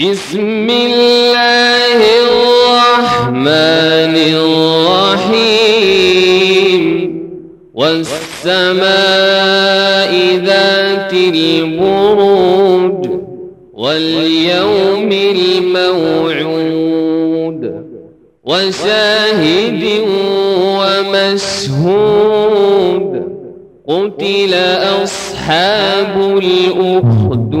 بسم الله الرحمن الرحيم. والسماء ذات البروج واليوم الموعود. وشاهد ومشهود. قتل أصحاب الأخدود.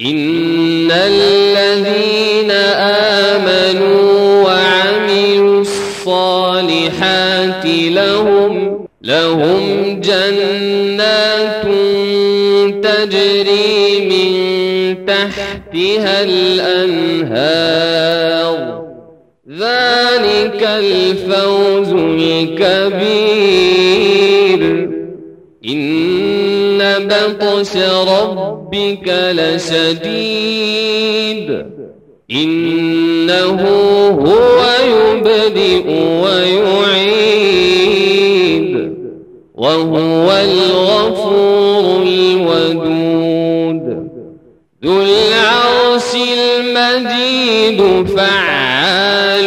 إن الذين آمنوا وعملوا الصالحات لهم لهم جنات تجري من تحتها الأنهار ذلك الفوز الكبير بطش ربك لشديد. إنه هو يبدئ ويعيد. وهو الغفور الودود. ذو العرش المجيد فعال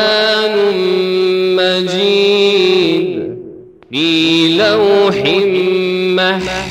في لوح محفوظ